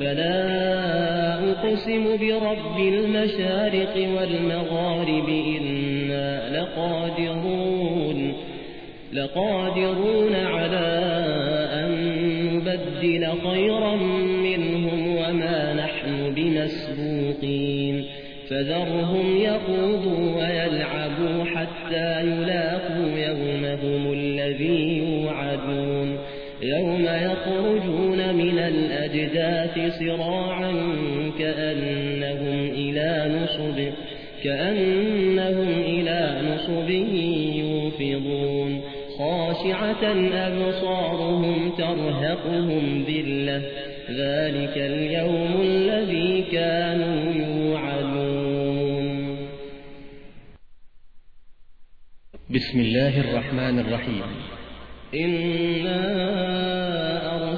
فلا أقسم برب المشارق والمغارب إنا لقادرون لقادرون على أن نبدل خيرا منهم وما نحن بمسبوقين. فذرهم يقودوا ويلعبوا حتى يلاقوا يومهم الذي يوعدون. يوم يخرجون من الأجداث صراعا كأنهم إلى نصب كأنهم إلى نصب يوفضون. خاشعة أبصارهم ترهقهم ذلة ذلك اليوم الذي كانوا يوعدون. بسم الله الرحمن الرحيم. إنا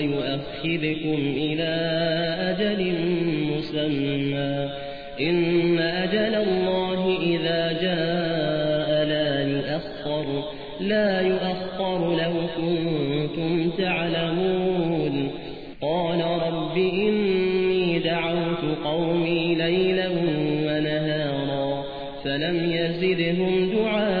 ويؤخذكم إلى أجل مسمى. إن أجل الله إذا جاء لا يؤخر لا يؤخر لو كنتم تعلمون. قال رب إني دعوت قومي ليلا ونهارا فلم يزدهم دعائي